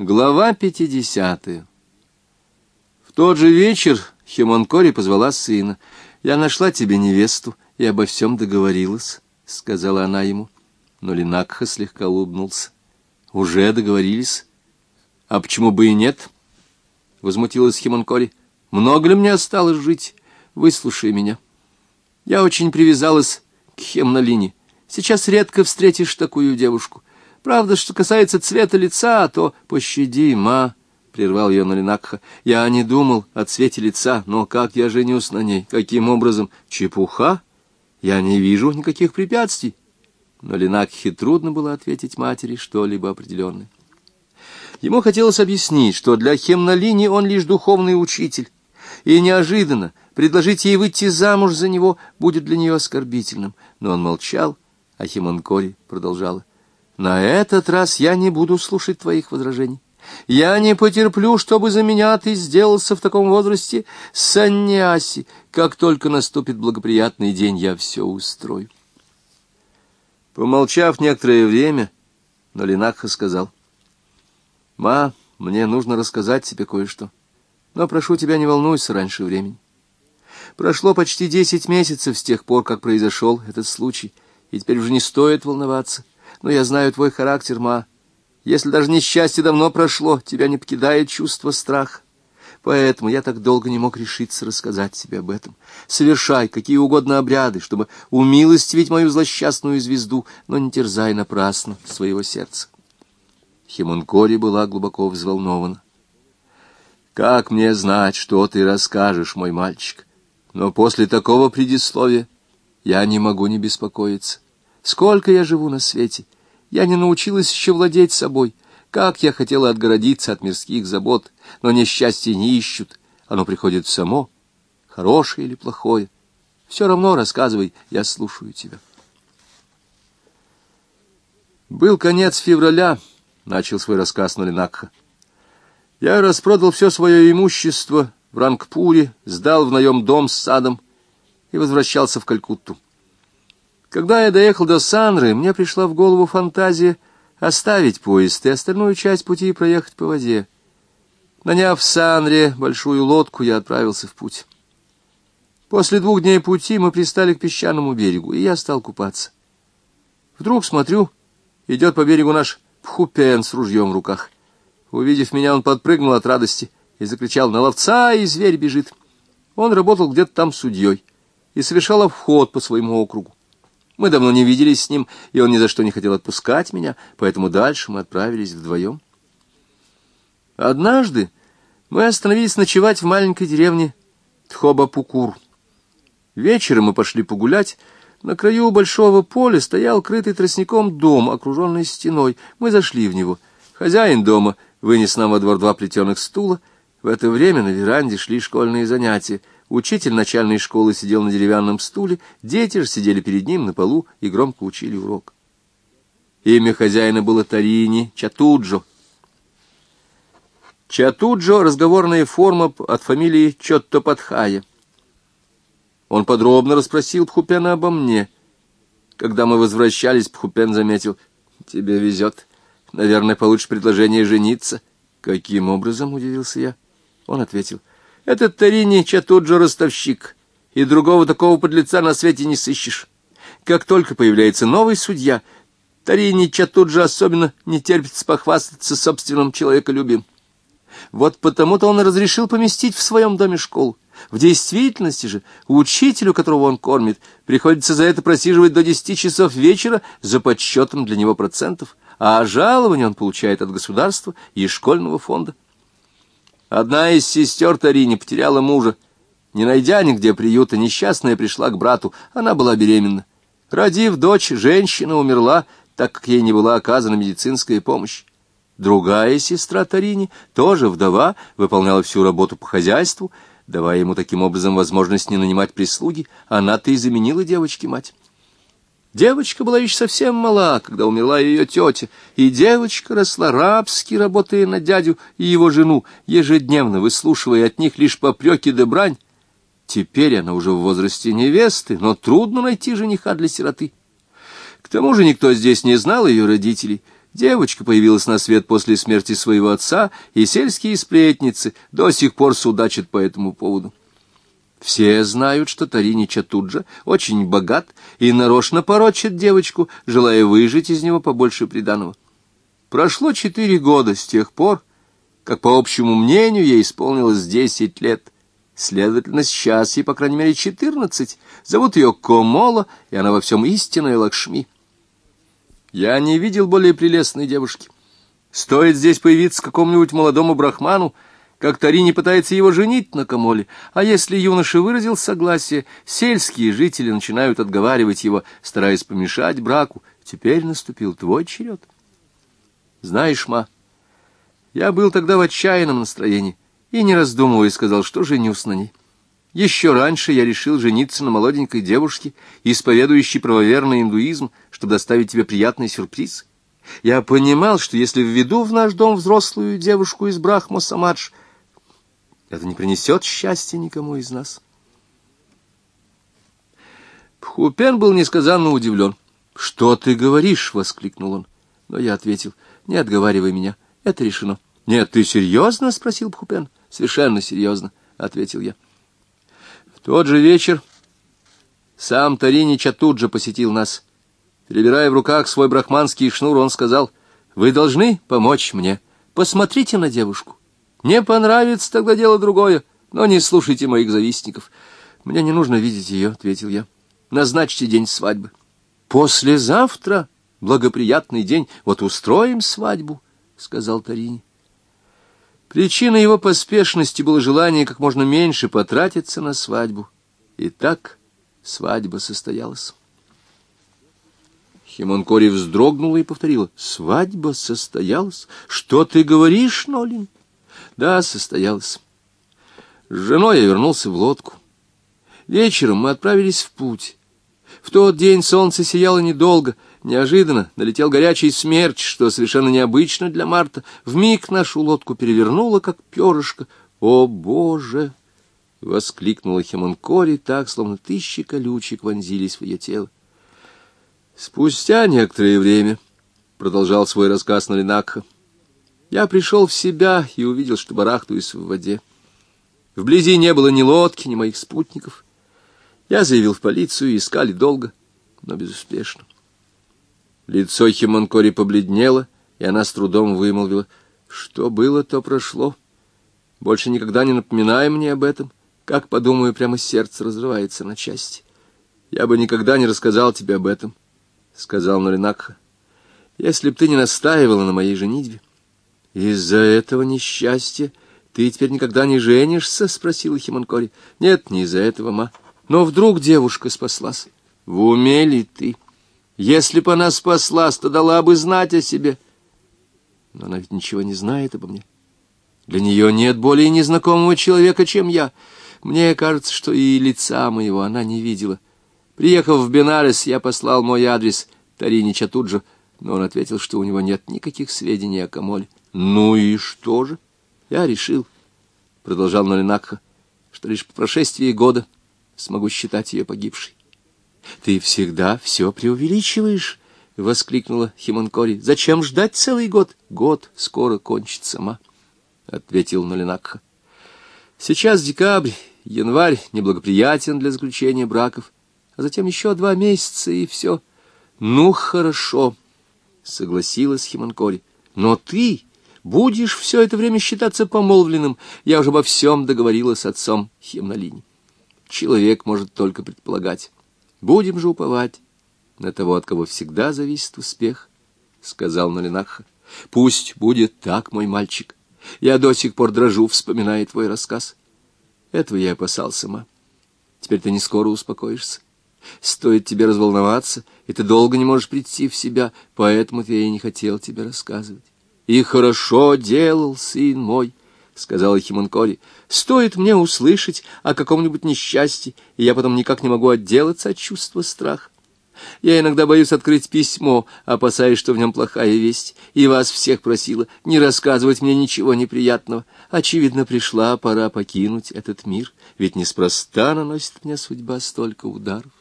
Глава 50 В тот же вечер Хемонкори позвала сына. «Я нашла тебе невесту и обо всем договорилась», — сказала она ему. Но Линакха слегка улыбнулся. «Уже договорились? А почему бы и нет?» — возмутилась Хемонкори. «Много ли мне осталось жить? Выслушай меня. Я очень привязалась к Хемнолине. Сейчас редко встретишь такую девушку. Правда, что касается цвета лица, то пощади, ма, — прервал ее Налинакха. Я не думал о цвете лица, но как я женюсь на ней? Каким образом? Чепуха? Я не вижу никаких препятствий. Но Линакхе трудно было ответить матери что-либо определенное. Ему хотелось объяснить, что для Хемнолини он лишь духовный учитель, и неожиданно предложить ей выйти замуж за него будет для нее оскорбительным. Но он молчал, а Химонкори продолжала. На этот раз я не буду слушать твоих возражений. Я не потерплю, чтобы за меня ты сделался в таком возрасте саньяси. Как только наступит благоприятный день, я все устрою. Помолчав некоторое время, Нолинакха сказал. — Ма, мне нужно рассказать тебе кое-что. Но прошу тебя, не волнуйся раньше времени. Прошло почти десять месяцев с тех пор, как произошел этот случай, и теперь уже не стоит волноваться. — но я знаю твой характер, ма. Если даже несчастье давно прошло, тебя не покидает чувство страха. Поэтому я так долго не мог решиться рассказать тебе об этом. Совершай какие угодно обряды, чтобы умилостивить мою злосчастную звезду, но не терзай напрасно своего сердца. Химункори была глубоко взволнована. «Как мне знать, что ты расскажешь, мой мальчик? Но после такого предисловия я не могу не беспокоиться. Сколько я живу на свете, я не научилась еще владеть собой. Как я хотела отгородиться от мирских забот, но несчастье не ищут, оно приходит само, хорошее или плохое. Все равно рассказывай, я слушаю тебя. Был конец февраля, — начал свой рассказ Нулинакха. Я распродал все свое имущество в Рангпуре, сдал в наем дом с садом и возвращался в Калькутту. Когда я доехал до Санры, мне пришла в голову фантазия оставить поезд и остальную часть пути проехать по воде. Наняв в Санре большую лодку, я отправился в путь. После двух дней пути мы пристали к песчаному берегу, и я стал купаться. Вдруг смотрю, идет по берегу наш Пхупен с ружьем в руках. Увидев меня, он подпрыгнул от радости и закричал «На ловца!» и зверь бежит. Он работал где-то там судьей и совершал обход по своему округу. Мы давно не виделись с ним, и он ни за что не хотел отпускать меня, поэтому дальше мы отправились вдвоем. Однажды мы остановились ночевать в маленькой деревне Тхоба-Пукур. Вечером мы пошли погулять. На краю большого поля стоял крытый тростником дом, окруженный стеной. Мы зашли в него. Хозяин дома вынес нам во двор два плетеных стула. В это время на веранде шли школьные занятия — Учитель начальной школы сидел на деревянном стуле, дети же сидели перед ним на полу и громко учили урок. Имя хозяина было Тарини Чатуджо. Чатуджо — разговорная форма от фамилии Чоттопадхая. Он подробно расспросил Пхупена обо мне. Когда мы возвращались, Пхупен заметил, «Тебе везет. Наверное, получишь предложение жениться». «Каким образом?» — удивился я. Он ответил, — этот Таринича тот же ростовщик, и другого такого подлеца на свете не сыщешь. Как только появляется новый судья, Таринича тут же особенно не терпится похвастаться собственным человеколюбием. Вот потому-то он разрешил поместить в своем доме школу. В действительности же учителю, которого он кормит, приходится за это просиживать до десяти часов вечера за подсчетом для него процентов, а жалование он получает от государства и школьного фонда. Одна из сестер Тарини потеряла мужа. Не найдя нигде приюта, несчастная пришла к брату. Она была беременна. Родив дочь, женщина умерла, так как ей не была оказана медицинская помощь. Другая сестра Тарини, тоже вдова, выполняла всю работу по хозяйству, давая ему таким образом возможность не нанимать прислуги. Она-то и заменила девочке мать. Девочка была еще совсем мала, когда умерла ее тетя, и девочка росла рабски, работая на дядю и его жену, ежедневно выслушивая от них лишь попреки да брань. Теперь она уже в возрасте невесты, но трудно найти жениха для сироты. К тому же никто здесь не знал ее родителей. Девочка появилась на свет после смерти своего отца, и сельские сплетницы до сих пор судачат по этому поводу. Все знают, что Тарини Чатуджа очень богат и нарочно порочит девочку, желая выжить из него побольше приданого. Прошло четыре года с тех пор, как, по общему мнению, ей исполнилось десять лет. Следовательно, сейчас ей, по крайней мере, четырнадцать. Зовут ее Комола, и она во всем истинная Лакшми. Я не видел более прелестной девушки. Стоит здесь появиться какому-нибудь молодому брахману, как Тари пытается его женить на Камоле, а если юноша выразил согласие, сельские жители начинают отговаривать его, стараясь помешать браку. Теперь наступил твой черед. Знаешь, ма, я был тогда в отчаянном настроении и, не раздумывая, сказал, что женюсь на ней. Еще раньше я решил жениться на молоденькой девушке, исповедующей правоверный индуизм, чтобы доставить тебе приятный сюрприз. Я понимал, что если введу в наш дом взрослую девушку из Брахма Самадж, это не принесет счастья никому из нас. Пхупен был несказанно удивлен. «Что ты говоришь?» — воскликнул он. Но я ответил, «Не отговаривай меня, это решено». «Нет, ты серьезно?» — спросил Пхупен. «Совершенно серьезно», — ответил я тот же вечер сам Таринича тут же посетил нас. Перебирая в руках свой брахманский шнур, он сказал, «Вы должны помочь мне. Посмотрите на девушку. Не понравится, тогда дело другое, но не слушайте моих завистников. Мне не нужно видеть ее», — ответил я. «Назначьте день свадьбы». «Послезавтра, благоприятный день, вот устроим свадьбу», — сказал Тарини. Причиной его поспешности было желание как можно меньше потратиться на свадьбу. И так свадьба состоялась. Химонкори вздрогнула и повторила. «Свадьба состоялась? Что ты говоришь, Нолин?» «Да, состоялась. С женой я вернулся в лодку. Вечером мы отправились в путь. В тот день солнце сияло недолго — Неожиданно налетел горячий смерч, что совершенно необычно для Марта. Вмиг нашу лодку перевернуло, как перышко. «О, Боже!» — воскликнула Хемонкори так, словно тысячи колючек вонзились в ее тело. Спустя некоторое время, — продолжал свой рассказ Налинакха, — я пришел в себя и увидел, что барахтаюсь в воде. Вблизи не было ни лодки, ни моих спутников. Я заявил в полицию, и искали долго, но безуспешно. Лицо Химонкори побледнело, и она с трудом вымолвила. «Что было, то прошло. Больше никогда не напоминай мне об этом. Как, подумаю, прямо сердце разрывается на части. Я бы никогда не рассказал тебе об этом», — сказал Норинакха, «если б ты не настаивала на моей женитьбе». «Из-за этого несчастья ты теперь никогда не женишься?» — спросила Химонкори. «Нет, не из-за этого, ма. Но вдруг девушка спаслась. В уме ли ты?» Если бы она спаслась, то дала бы знать о себе. Но она ведь ничего не знает обо мне. Для нее нет более незнакомого человека, чем я. Мне кажется, что и лица моего она не видела. Приехав в Бенарес, я послал мой адрес Таринича тут же, но он ответил, что у него нет никаких сведений о Камоле. «Ну и что же?» «Я решил», — продолжал Нолинакха, — «что лишь по прошествии года смогу считать ее погибшей. Ты всегда все преувеличиваешь, — воскликнула Химонкори. — Зачем ждать целый год? Год скоро кончится сама, — ответил Нолинакха. — Сейчас декабрь, январь неблагоприятен для заключения браков, а затем еще два месяца, и все. — Ну, хорошо, — согласилась Химонкори. — Но ты будешь все это время считаться помолвленным. Я уже обо всем договорилась с отцом Химнолини. Человек может только предполагать. Будем же уповать на того, от кого всегда зависит успех, — сказал Налинакха. — Пусть будет так, мой мальчик. Я до сих пор дрожу, вспоминая твой рассказ. Этого я опасался, ма. Теперь ты не скоро успокоишься. Стоит тебе разволноваться, и ты долго не можешь прийти в себя, поэтому я и не хотел тебе рассказывать. И хорошо делал, сын мой, —— сказала Химонкори, — стоит мне услышать о каком-нибудь несчастье, и я потом никак не могу отделаться от чувства страха. Я иногда боюсь открыть письмо, опасаясь, что в нем плохая весть, и вас всех просила не рассказывать мне ничего неприятного. Очевидно, пришла пора покинуть этот мир, ведь неспроста наносит мне судьба столько ударов.